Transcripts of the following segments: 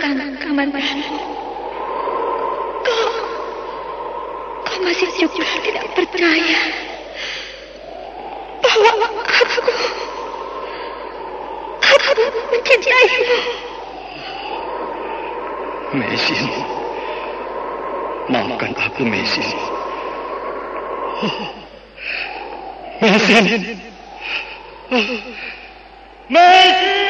Kakang Kamandanu. Kau, kau masih juga tidak percaya bahwa aku, aku mencintaimu. Mesin. Maafkan aku, Mesin. Oh, Mesin. Mesin!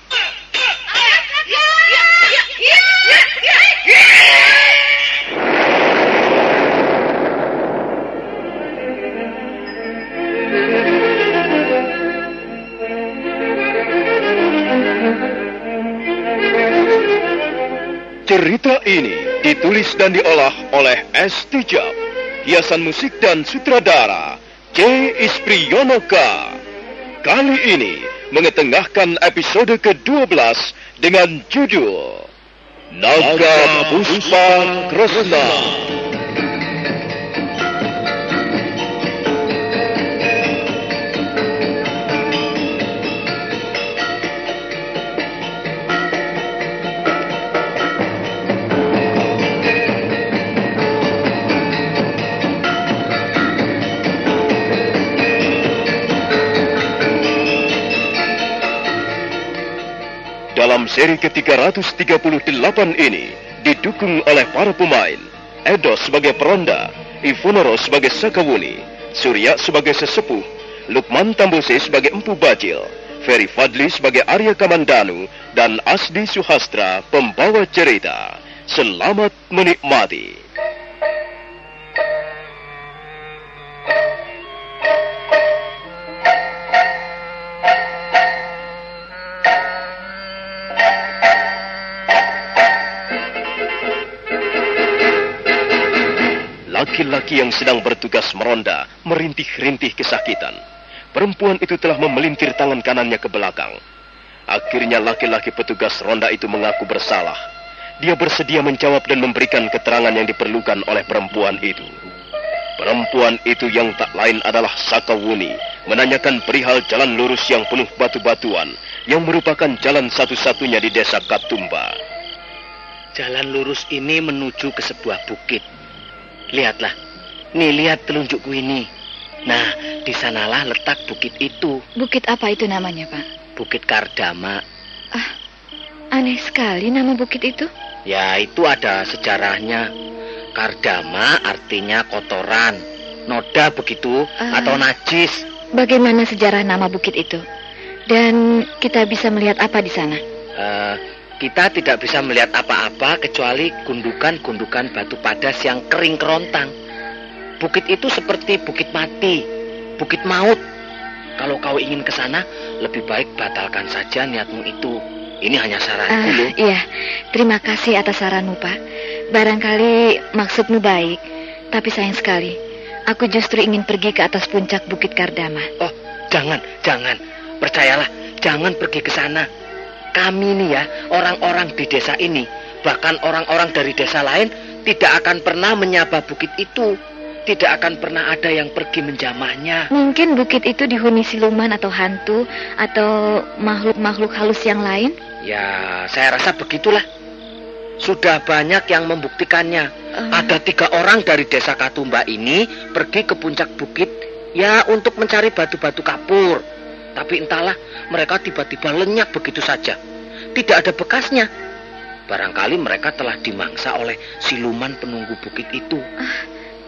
Cerita ini ditulis dan diolah oleh S. Tijab, hiasan musik dan sutradara C. Ispriyonoka. Kali ini mengetengahkan episode ke-12 dengan judul Naga Puspa Kresna. Seri ke-338 ini didukung oleh para pemain Edo sebagai peronda, Ivonoro sebagai Sakawuni, Surya sebagai sesepuh, Lukman Tambose sebagai empu bajil, Ferry Fadli sebagai Arya Kamandanu, dan Asdi Suhastra pembawa cerita. Selamat menikmati. Laki-laki yang sedang bertugas meronda merintih-rintih kesakitan. Perempuan itu telah memelintir tangan kanannya ke belakang. Akhirnya laki-laki petugas ronda itu mengaku bersalah. Dia bersedia menjawab dan memberikan keterangan yang diperlukan oleh perempuan itu. Perempuan itu yang tak lain adalah Sakawuni, menanyakan perihal jalan lurus yang penuh batu-batuan, yang merupakan jalan satu-satunya di desa Katumba. Jalan lurus ini menuju ke sebuah bukit. Lihatlah, nih lihat telunjukku ini. Nah, di sanalah letak bukit itu, Bukit apa itu namanya, Pak? Bukit Kardama. Ah, aneh sekali nama bukit itu. Ya, itu ada sejarahnya. Kardama artinya kotoran. Noda begitu Ah. atau najis. Bagaimana sejarah nama bukit itu? Dan kita bisa melihat apa di sana? Eh, kita tidak bisa melihat apa-apa kecuali gundukan-gundukan batu padas yang kering kerontang. Bukit itu seperti bukit mati, bukit maut. Kalau kau ingin ke sana, lebih baik batalkan saja niatmu itu. Ini hanya saranku Ah, loh. iya, terima kasih atas saranmu, Pak. Barangkali maksudmu baik, tapi sayang sekali. Aku justru ingin pergi ke atas puncak Bukit Kardama. Oh, jangan, jangan. Percayalah, jangan pergi ke sana. Kami nih ya, orang-orang di desa ini, bahkan orang-orang dari desa lain tidak akan pernah menyapa bukit itu. Tidak akan pernah ada yang pergi menjamahnya. Mungkin bukit itu dihuni siluman atau hantu atau makhluk-makhluk halus yang lain? Ya, saya rasa begitulah. Sudah banyak yang membuktikannya. Eh. Ada tiga orang dari desa Katumba ini pergi ke puncak bukit ya untuk mencari batu-batu kapur. Tapi entahlah, mereka tiba-tiba lenyap begitu saja. Tidak ada bekasnya. Barangkali mereka telah dimangsa oleh siluman penunggu bukit itu.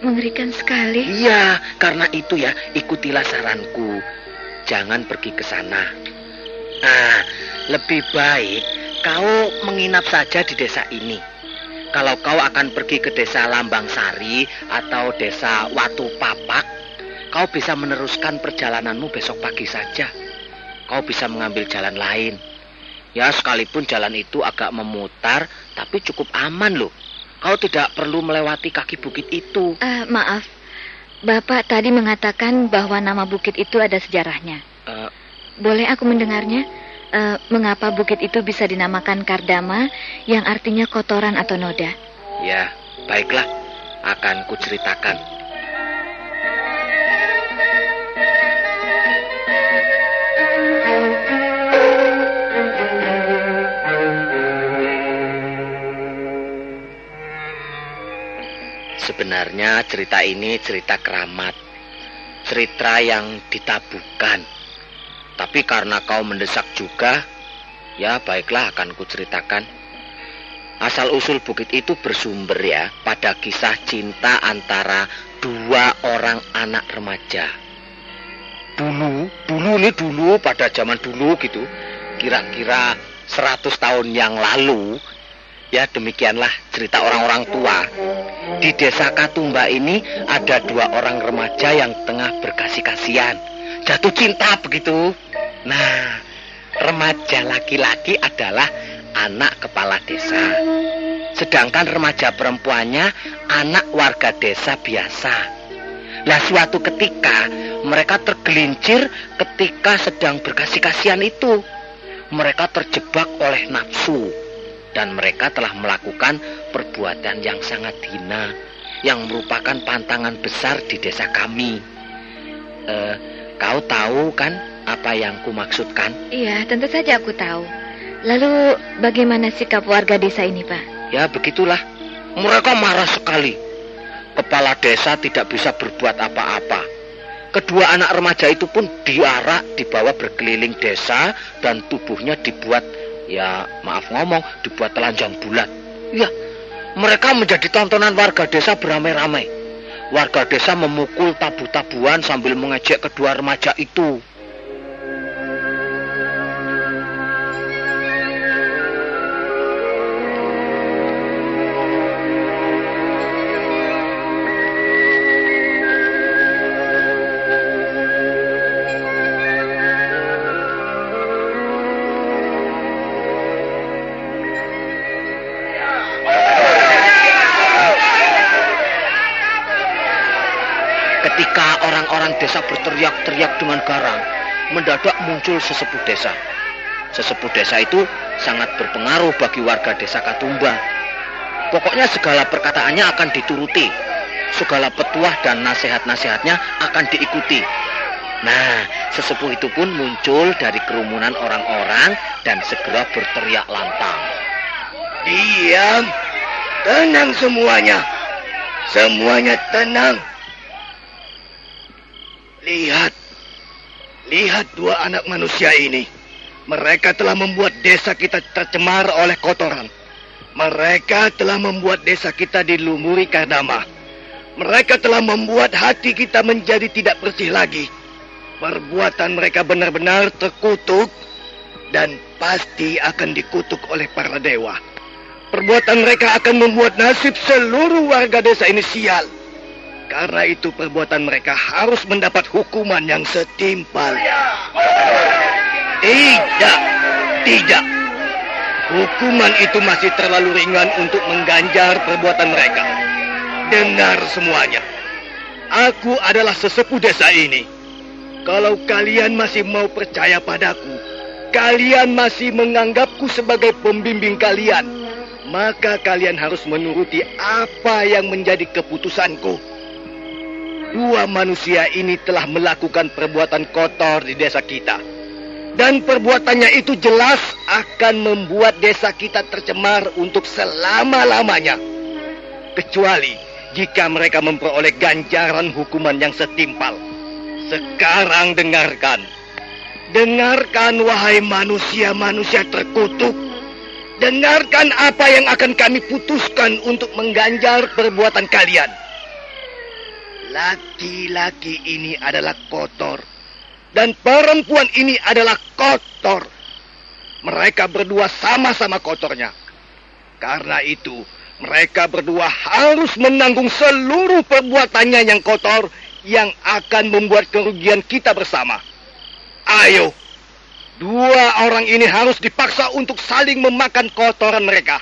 Mengerikan sekali. Iya, karena itu ya, ikutilah saranku. Jangan pergi ke sana. Nah, lebih baik kau menginap saja di desa ini. Kalau kau akan pergi ke desa Lambang Sari atau desa Watu Papak, kau bisa meneruskan perjalananmu besok pagi saja. Kau bisa mengambil jalan lain. Ya, sekalipun jalan itu agak memutar, tapi cukup aman loh. Kau tidak perlu melewati kaki bukit itu. Eh, maaf, Bapak tadi mengatakan bahwa nama bukit itu ada sejarahnya. Eh, Boleh aku mendengarnya? Eh, mengapa bukit itu bisa dinamakan Kardama yang artinya kotoran atau noda? ya, baiklah. Akan kuceritakan. Sebenarnya cerita ini cerita keramat. Cerita yang ditabuhkan. Tapi karena kau mendesak juga, ya baiklah akan kuceritakan. Asal usul bukit itu bersumber ya pada kisah cinta antara dua orang anak remaja. Dulu, dulu nih dulu pada zaman dulu gitu, kira-kira 100 tahun yang lalu, ya demikianlah cerita orang-orang tua. Di desa Katumba ini ada dua orang remaja yang tengah berkasih-kasihan. Jatuh cinta begitu. Nah, remaja laki-laki adalah anak kepala desa. Sedangkan remaja perempuannya anak warga desa biasa. Lah suatu ketika mereka tergelincir ketika sedang berkasih-kasihan itu. Mereka terjebak oleh nafsu dan mereka telah melakukan perbuatan yang sangat hina yang merupakan pantangan besar di desa kami. Eh, kau tahu kan apa yang kumaksudkan? Iya, tentu saja aku tahu. Lalu bagaimana sikap warga desa ini, Pak? Ya begitulah. Mereka marah sekali. Kepala desa tidak bisa berbuat apa-apa. Kedua anak remaja itu pun diarak, dibawa berkeliling desa dan tubuhnya dibuat ya maaf ngomong dibuat telanjang bulat. Ya, mereka menjadi tontonan warga desa beramai-ramai. Warga desa memukul tabu-tabuan sambil mengejek kedua remaja itu. Muncul sesepuh desa. Sesepuh desa itu sangat berpengaruh bagi warga desa Katumba. Pokoknya segala perkataannya akan dituruti. Segala petuah dan nasihat-nasihatnya akan diikuti. Nah, sesepuh itu pun muncul dari kerumunan orang-orang dan segera berteriak lantang. Diam. Tenang semuanya. Semuanya tenang. Lihat. Lihat dua anak manusia ini. Mereka telah membuat desa kita tercemar oleh kotoran. Mereka telah membuat desa kita dilumuri kardama. Mereka telah membuat hati kita menjadi tidak bersih lagi. Perbuatan mereka benar-benar terkutuk dan pasti akan dikutuk oleh para dewa. Perbuatan mereka akan membuat nasib seluruh warga desa ini sial. Karena itu perbuatan mereka harus mendapat hukuman yang setimpal. Tidak, tidak. Hukuman itu masih terlalu ringan untuk mengganjar perbuatan mereka. Dengar semuanya. Aku adalah sesepuh desa ini. Kalau kalian masih mau percaya padaku, kalian masih menganggapku sebagai pembimbing kalian, maka kalian harus menuruti apa yang menjadi keputusanku. Dua manusia ini telah melakukan perbuatan kotor di desa kita. Dan perbuatannya itu jelas akan membuat desa kita tercemar untuk selama-lamanya. Kecuali jika mereka memperoleh ganjaran hukuman yang setimpal. Sekarang dengarkan. Dengarkan wahai manusia-manusia terkutuk. Dengarkan apa yang akan kami putuskan untuk mengganjar perbuatan kalian. Laki-laki ini adalah kotor. Dan perempuan ini adalah kotor. Mereka berdua sama-sama kotornya. Karena itu, mereka berdua harus menanggung seluruh perbuatannya yang kotor yang akan membuat kerugian kita bersama. Ayo, dua orang ini harus dipaksa untuk saling memakan kotoran mereka.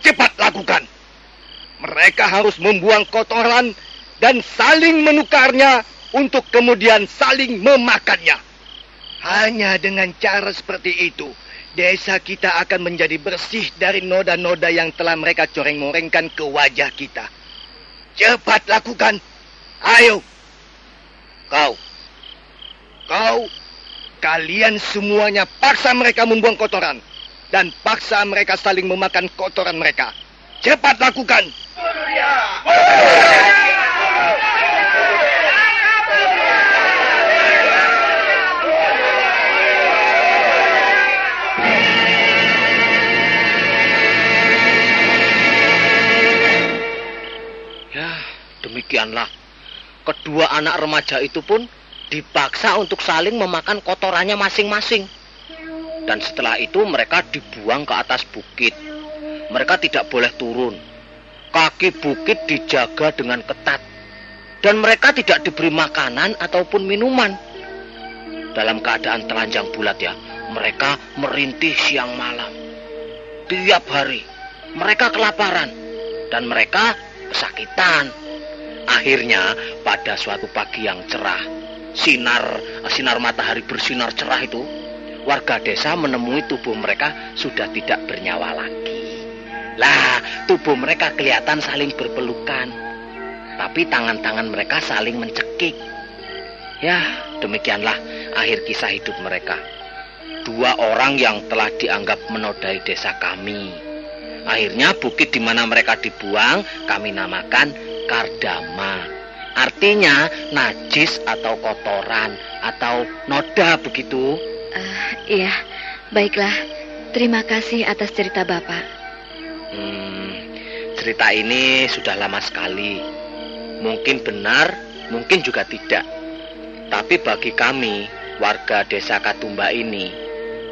Cepat lakukan. Mereka harus membuang kotoran dan saling menukarnya untuk kemudian saling memakannya. Hanya dengan cara seperti itu, desa kita akan menjadi bersih dari noda-noda yang telah mereka coreng-morengkan ke wajah kita. Cepat lakukan. Ayo. Kau. Kau. Kalian semuanya paksa mereka membuang kotoran. Dan paksa mereka saling memakan kotoran mereka. Cepat lakukan. Ya, demikianlah. Kedua anak remaja itu pun dipaksa untuk saling memakan kotorannya masing-masing. Dan setelah itu mereka dibuang ke atas bukit. Mereka tidak boleh turun. Kaki bukit dijaga dengan ketat. Dan mereka tidak diberi makanan ataupun minuman. Dalam keadaan telanjang bulat ya, mereka merintih siang malam. Tiap hari, mereka kelaparan. Dan mereka kesakitan. Akhirnya pada suatu pagi yang cerah, sinar sinar matahari bersinar cerah itu, warga desa menemui tubuh mereka sudah tidak bernyawa lagi. Lah, tubuh mereka kelihatan saling berpelukan. Tapi tangan-tangan mereka saling mencekik. Ya, demikianlah akhir kisah hidup mereka. Dua orang yang telah dianggap menodai desa kami. Akhirnya bukit di mana mereka dibuang kami namakan Kardama. Artinya najis atau kotoran atau noda begitu. Uh, iya, baiklah. Terima kasih atas cerita Bapak. Hmm, cerita ini sudah lama sekali. Mungkin benar, mungkin juga tidak. Tapi bagi kami, warga desa Katumba ini,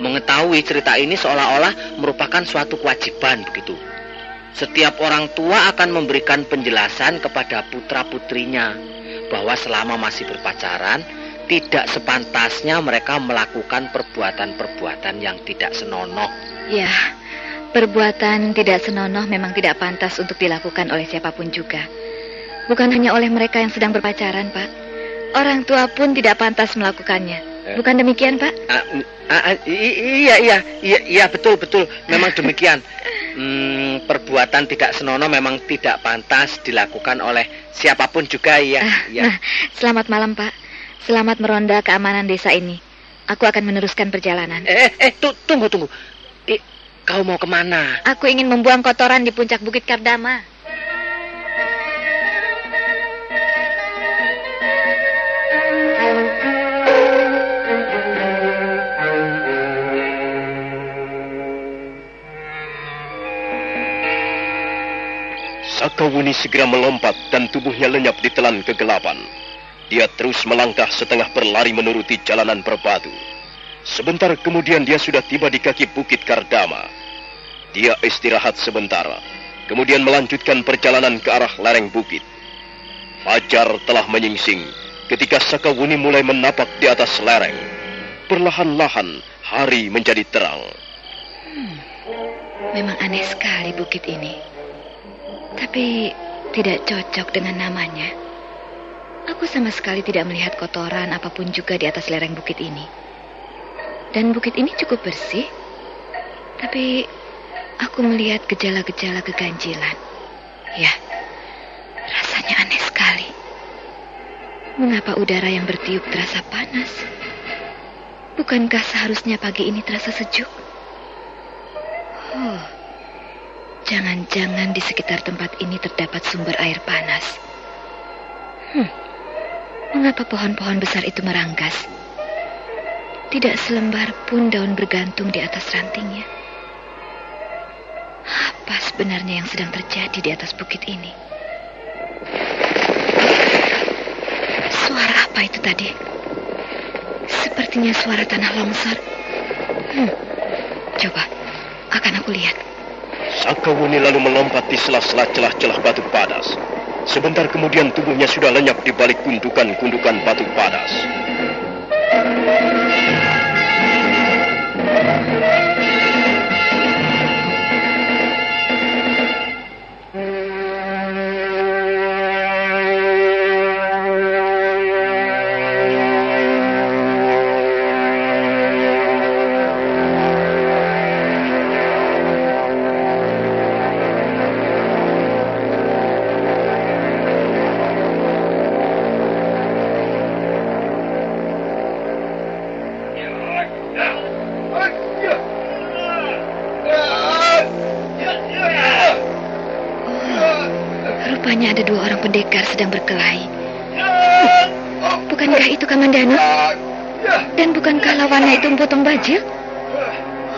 mengetahui cerita ini seolah-olah merupakan suatu kewajiban begitu. Setiap orang tua akan memberikan penjelasan kepada putra-putrinya bahwa selama masih berpacaran, tidak sepantasnya mereka melakukan perbuatan-perbuatan yang tidak senonoh. Ya, perbuatan tidak senonoh memang tidak pantas untuk dilakukan oleh siapa pun juga. Bukan hanya oleh mereka yang sedang berpacaran, Pak. Orang tua pun tidak pantas melakukannya. Bukan demikian, Pak? Ah, ah, ah, iya, iya, iya, iya, betul, betul. Memang demikian. Hmm, perbuatan tidak senonoh memang tidak pantas dilakukan oleh siapa pun juga, ya. ya. Nah, selamat malam, Pak. Selamat meronda keamanan desa ini. Aku akan meneruskan perjalanan. Eh, eh, eh tu, tunggu, tunggu. Eh, kau mau ke mana? Aku ingin membuang kotoran di puncak Bukit Kardama. Sakawuni segera melompat dan tubuhnya lenyap di telan kegelapan. Dia terus melangkah setengah berlari menuruti jalanan berbatu. Sebentar kemudian dia sudah tiba di kaki Bukit Kardama. Dia istirahat sebentar, kemudian melanjutkan perjalanan ke arah lereng bukit. Fajar telah menyingsing ketika Sakawuni mulai menapak di atas lereng. Perlahan-lahan hari menjadi terang. Hmm, memang aneh sekali bukit ini. Tapi tidak cocok dengan namanya. Aku sama sekali tidak melihat kotoran apa pun juga di atas lereng bukit ini. Dan bukit ini cukup bersih. Tapi aku melihat gejala-gejala keganjilan. Ya, rasanya aneh sekali. Mengapa udara yang bertiup terasa panas? Bukankah seharusnya pagi ini terasa sejuk? Oh, jangan-jangan di sekitar tempat ini terdapat sumber air panas. Hmm, mengapa pohon-pohon besar itu meranggas? Tidak selembar pun daun bergantung di atas rantingnya. Apa sebenarnya yang sedang terjadi di atas bukit ini? Suara apa itu tadi? Sepertinya suara tanah longsor. Hmm. Coba, akan aku lihat. Sakawuni lalu melompat di sela-sela celah-celah batu padas. Sebentar kemudian tubuhnya sudah lenyap di balik gundukan-gundukan batu padas. Rupanya ada dua orang pendekar sedang berkelahi. Bukankah itu Kamandanu? Dan bukankah lawannya itu Potong Bajil?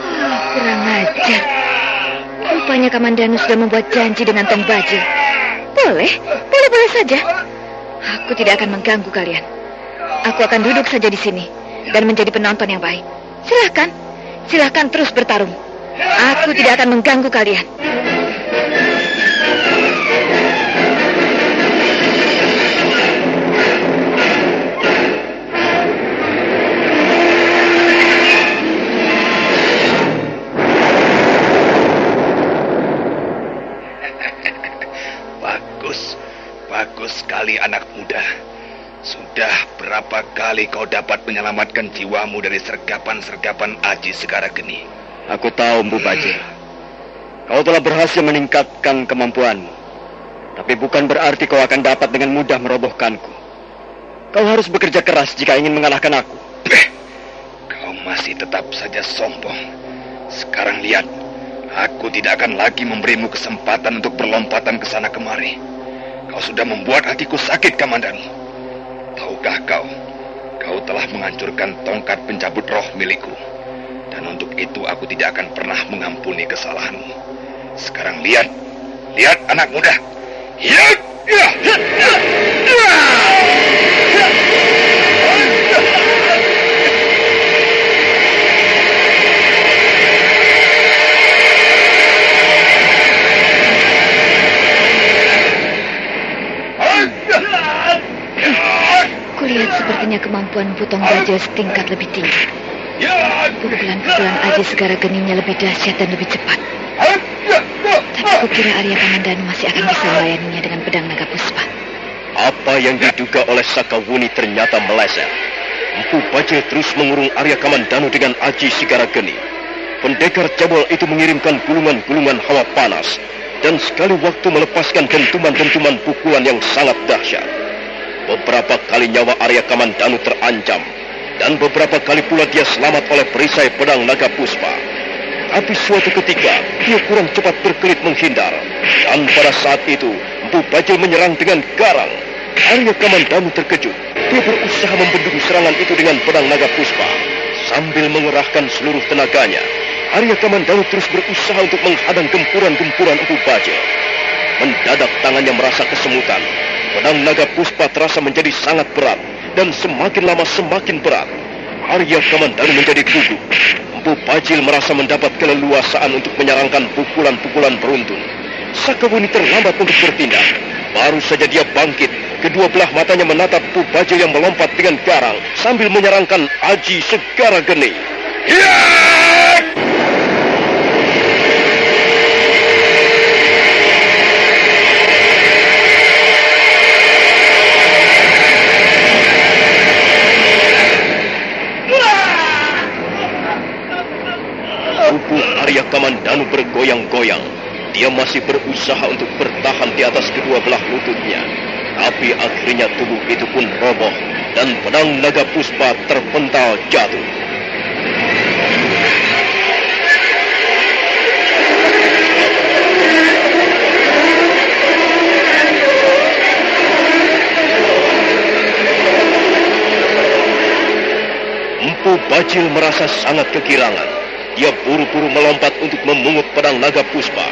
Oh, kurang ajar. Rupanya Kamandanu sudah membuat janji dengan Tong Bajil. Boleh, boleh-boleh saja. Aku tidak akan mengganggu kalian. Aku akan duduk saja di sini dan menjadi penonton yang baik. Silahkan, silahkan terus bertarung. Aku tidak akan mengganggu kalian. Berapa kali kau dapat menyelamatkan jiwamu dari sergapan-sergapan Aji Segara Geni? Aku tahu, Mbu Bajil. Kau telah berhasil meningkatkan kemampuanmu. Tapi bukan berarti kau akan dapat dengan mudah merobohkanku. Kau harus bekerja keras jika ingin mengalahkan aku. Beh, kau masih tetap saja sombong. Sekarang lihat, aku tidak akan lagi memberimu kesempatan untuk berlompatan ke sana kemari. Kau sudah membuat hatiku sakit, Kamandanu. Tahukah kau, kau telah menghancurkan tongkat pencabut roh milikku. Dan untuk itu aku tidak akan pernah mengampuni kesalahanmu. Sekarang lihat, lihat anak muda. Lihat! Sepertinya kemampuan Putong Bajil setingkat lebih tinggi. Pukulan-pukulan Aji Segara Geninya lebih dahsyat dan lebih cepat. Tapi kukira Arya Kamandanu masih akan bisa melayaninya dengan pedang naga puspa. Apa yang diduga oleh Sakawuni ternyata meleset. Empu Bajil terus mengurung Arya Kamandanu dengan Aji Sigara Geni. Pendekar cabul itu mengirimkan gulungan-gulungan hawa panas dan sekali waktu melepaskan dentuman-dentuman pukulan yang sangat dahsyat. Beberapa kali nyawa Arya Kamandanu terancam dan beberapa kali pula dia selamat oleh perisai pedang naga puspa. Tapi suatu ketika dia kurang cepat berkelit menghindar dan pada saat itu Empu Bajil menyerang dengan garang. Arya Kamandanu terkejut. Dia berusaha membendung serangan itu dengan pedang naga puspa. Sambil mengerahkan seluruh tenaganya, Arya Kamandanu terus berusaha untuk menghadang gempuran-gempuran Empu Bajil. Mendadak tangannya merasa kesemutan. Pedang naga puspa terasa menjadi sangat berat dan semakin lama semakin berat. Arya Kamandanu menjadi gugup. Empu Bajil merasa mendapat keleluasaan untuk menyerangkan pukulan-pukulan beruntun. Sakawuni terlambat untuk bertindak. Baru saja dia bangkit, kedua belah matanya menatap Empu Bajil yang melompat dengan garang sambil menyerangkan Aji Segara Geni. Ya! Kamandanu bergoyang-goyang. Dia masih berusaha untuk bertahan di atas kedua belah lututnya. Tapi akhirnya tubuh itu pun roboh dan pedang naga puspa terpental jatuh. Empu Bajil merasa sangat kegirangan. Dia buru-buru melompat untuk memungut pedang naga puspa.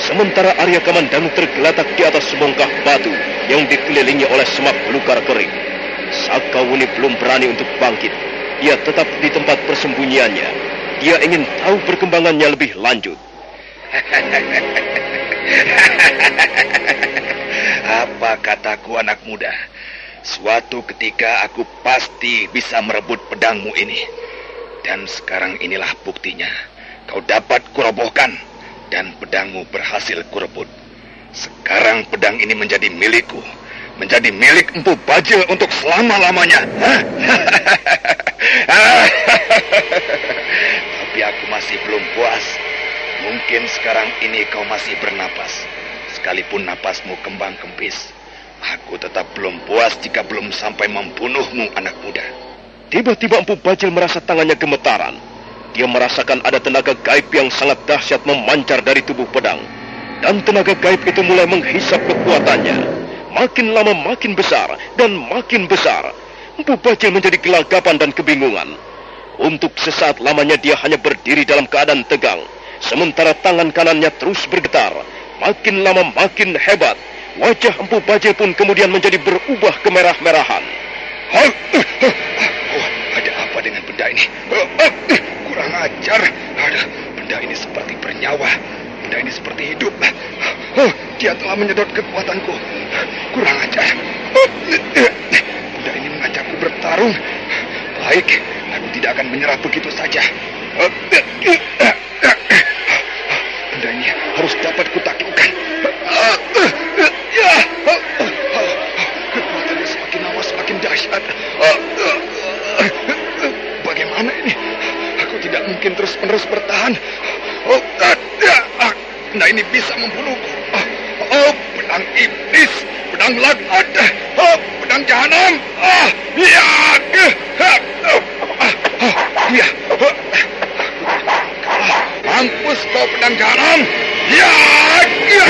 Sementara Arya Kamandanu tergeletak di atas sebongkah batu yang dikelilingi oleh semak belukar kering. Sakawuni belum berani untuk bangkit. Ia tetap di tempat persembunyiannya. Dia ingin tahu perkembangannya lebih lanjut. Apa kataku anak muda? Suatu ketika aku pasti bisa merebut pedangmu ini. Dan sekarang inilah buktinya. Kau dapat kurobohkan dan pedangmu berhasil kurebut. Sekarang pedang ini menjadi milikku. Menjadi milik Empu Bajil untuk selama-lamanya. Tapi aku masih belum puas. Mungkin sekarang ini kau masih bernapas. Sekalipun napasmu kembang kempis. Aku tetap belum puas jika belum sampai membunuhmu anak muda. Tiba-tiba Empu Bajil merasa tangannya gemetaran. Dia merasakan ada tenaga gaib yang sangat dahsyat memancar dari tubuh pedang. Dan tenaga gaib itu mulai menghisap kekuatannya. Makin lama makin besar dan makin besar. Empu Bajil menjadi gelagapan dan kebingungan. Untuk sesaat lamanya dia hanya berdiri dalam keadaan tegang. Sementara tangan kanannya terus bergetar. Makin lama makin hebat. Wajah Empu Bajil pun kemudian menjadi berubah kemerah-merahan. Oh, ada apa dengan benda ini? Kurang ajar. Ada benda ini seperti bernyawa. Benda ini seperti hidup. Dia telah menyedot kekuatanku. Kurang ajar. Benda ini mengajakku bertarung. Baik, aku tidak akan menyerah begitu saja. Benda ini harus dapat kutaklukkan. Mungkin terus-menerus bertahan. Oh, benda ini bisa membunuhku. Oh, pedang iblis, pedang laknat, oh, pedang jahanam. Ah, ya, ya. Mampus kau pedang jahanam. Ya, ya.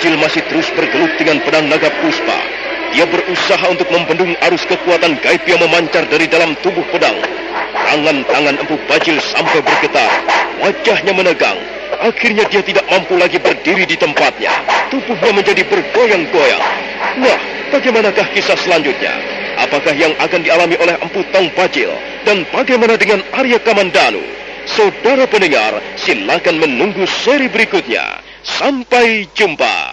Bajil masih terus bergelut dengan pedang naga puspa. Dia berusaha untuk membendung arus kekuatan gaib yang memancar dari dalam tubuh pedang. Tangan-tangan Empu Bajil sampai bergetar. Wajahnya menegang. Akhirnya dia tidak mampu lagi berdiri di tempatnya. Tubuhnya menjadi bergoyang-goyang. Nah, bagaimanakah kisah selanjutnya? Apakah yang akan dialami oleh Empu Tong Bajil? Dan bagaimana dengan Arya Kamandanu? Saudara pendengar, silakan menunggu seri berikutnya. Sampai jumpa.